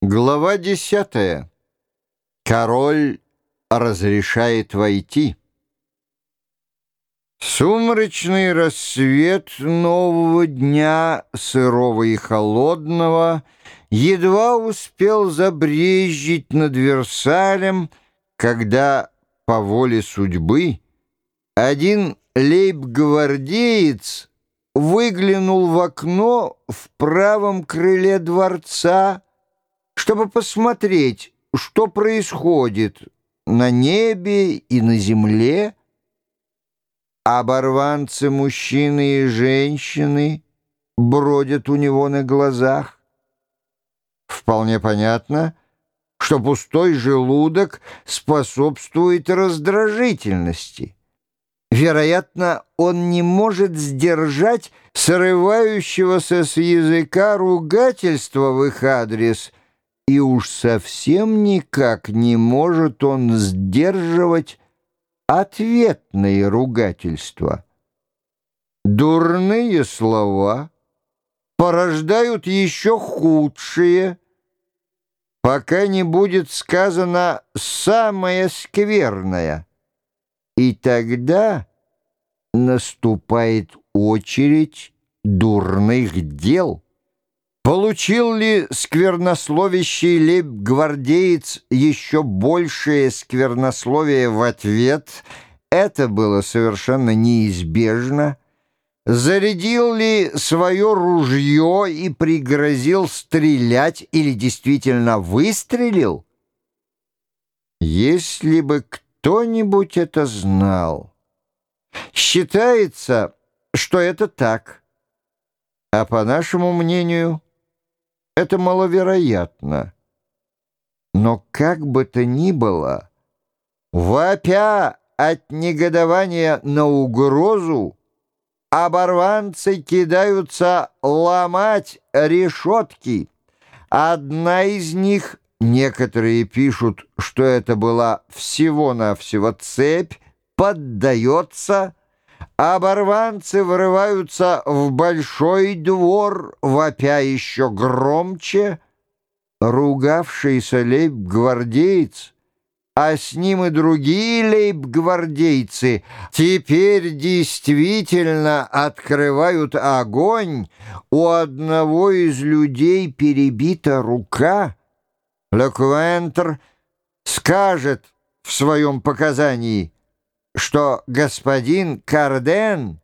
Глава десятая. Король разрешает войти. Сумрачный рассвет нового дня, сырого и холодного, едва успел забрезжить над Версалем, когда, по воле судьбы, один лейб-гвардеец выглянул в окно в правом крыле дворца, чтобы посмотреть, что происходит на небе и на земле. Оборванцы мужчины и женщины бродят у него на глазах. Вполне понятно, что пустой желудок способствует раздражительности. Вероятно, он не может сдержать срывающегося с языка ругательства в их адрес, и уж совсем никак не может он сдерживать ответные ругательства. Дурные слова порождают еще худшие, пока не будет сказано самое скверное — и тогда наступает очередь дурных дел. Получил ли сквернословящий лейб-гвардеец еще большее сквернословие в ответ? Это было совершенно неизбежно. Зарядил ли свое ружье и пригрозил стрелять или действительно выстрелил? Если бы кто кто-нибудь это знал. Считается, что это так. А по нашему мнению, это маловероятно. Но как бы то ни было, вопя от негодования на угрозу, оборванцы кидаются ломать решетки. Одна из них Некоторые пишут, что это была всего-навсего цепь, поддается, оборванцы вырываются в большой двор, вопя еще громче. Ругавшийся лейб-гвардеец, а с ним и другие лейб-гвардейцы, теперь действительно открывают огонь. У одного из людей перебита рука — Лекуэнтер скажет в своем показании, что господин Карден,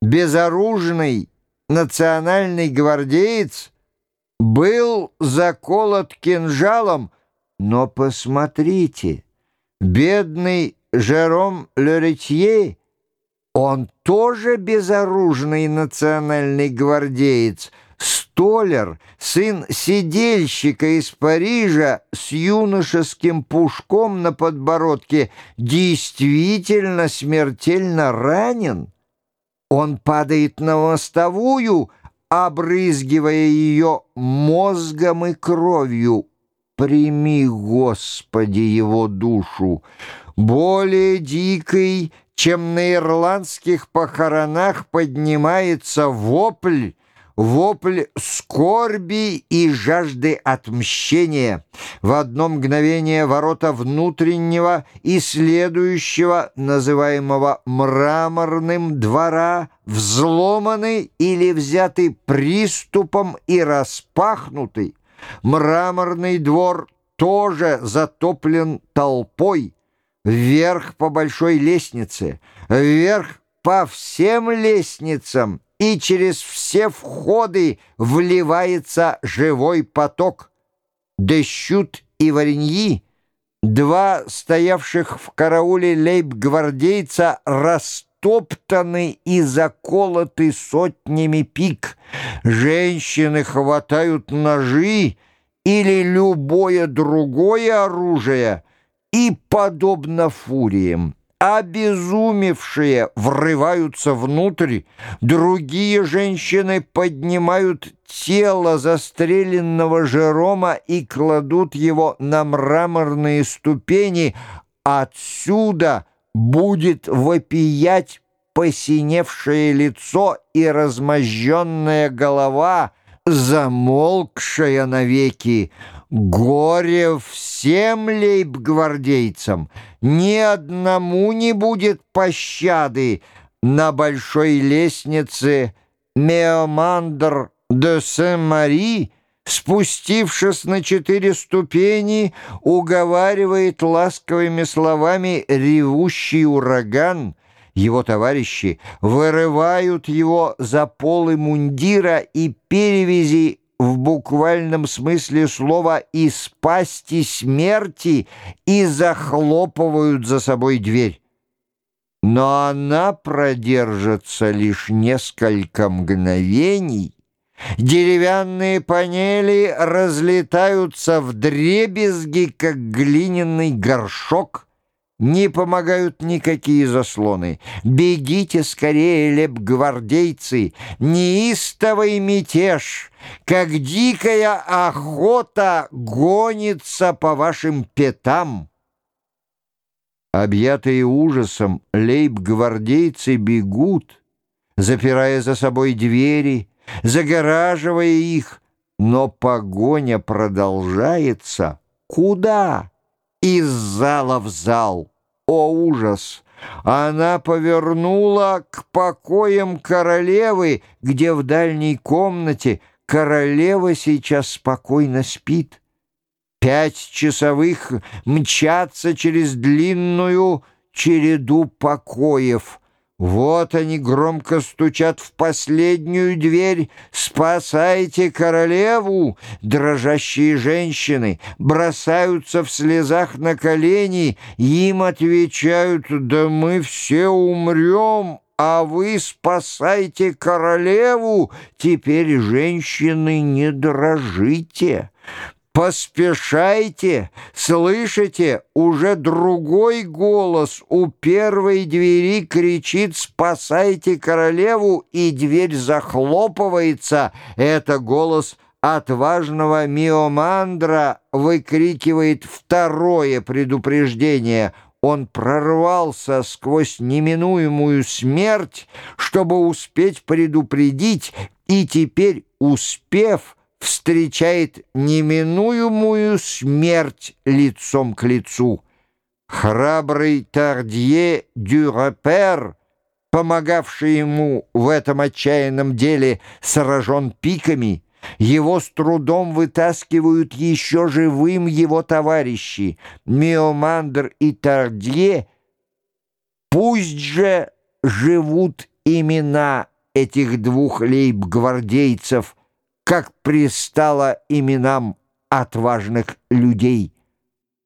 безоружный национальный гвардеец, был заколот кинжалом, но посмотрите, бедный Жером Леретье, он тоже безоружный национальный гвардеец — Столер, сын сидельщика из Парижа с юношеским пушком на подбородке, действительно смертельно ранен. Он падает на мостовую, обрызгивая ее мозгом и кровью. Прими, Господи, его душу. Более дикой, чем на ирландских похоронах поднимается вопль, вопль скорби и жажды отмщения. В одно мгновение ворота внутреннего и следующего, называемого мраморным двора, взломаны или взяты приступом и распахнуты. Мраморный двор тоже затоплен толпой. Вверх по большой лестнице, вверх по всем лестницам и через все входы вливается живой поток. Дещут и Вареньи, два стоявших в карауле лейб-гвардейца, растоптаны и заколоты сотнями пик. Женщины хватают ножи или любое другое оружие и, подобно фуриям, обезумевшие врываются внутрь, другие женщины поднимают тело застреленного Жерома и кладут его на мраморные ступени. Отсюда будет вопиять посиневшее лицо и размозженная голова, замолкшая навеки, горе всем лейб-гвардейцам, ни одному не будет пощады на большой лестнице Меомандр де Сен-Мари, спустившись на четыре ступени, уговаривает ласковыми словами ревущий ураган. Его товарищи вырывают его за полы мундира и перевязи в буквальном смысле слова из пасти смерти и захлопывают за собой дверь. Но она продержится лишь несколько мгновений, Деревянные панели разлетаются в дребезги, как глиняный горшок. Не помогают никакие заслоны. Бегите скорее, лепгвардейцы, неистовый мятеж, как дикая охота гонится по вашим пятам. Объятые ужасом, лейб-гвардейцы бегут, запирая за собой двери, загораживая их, но погоня продолжается. Куда? Из зала в зал. О, ужас! Она повернула к покоям королевы, где в дальней комнате королева сейчас спокойно спит. Пять часовых мчатся через длинную череду покоев — вот они громко стучат в последнюю дверь. «Спасайте королеву!» Дрожащие женщины бросаются в слезах на колени. Им отвечают «Да мы все умрем!» а вы спасайте королеву, теперь, женщины, не дрожите. «Поспешайте! Слышите? Уже другой голос у первой двери кричит «Спасайте королеву!» и дверь захлопывается. Это голос отважного Миомандра выкрикивает второе предупреждение. Он прорвался сквозь неминуемую смерть, чтобы успеть предупредить, и теперь, успев, встречает неминуемую смерть лицом к лицу. Храбрый Тардье Дюрапер, помогавший ему в этом отчаянном деле, сражен пиками, его с трудом вытаскивают еще живым его товарищи Миомандр и Тардье. Пусть же живут имена этих двух лейб-гвардейцев – как пристало именам отважных людей.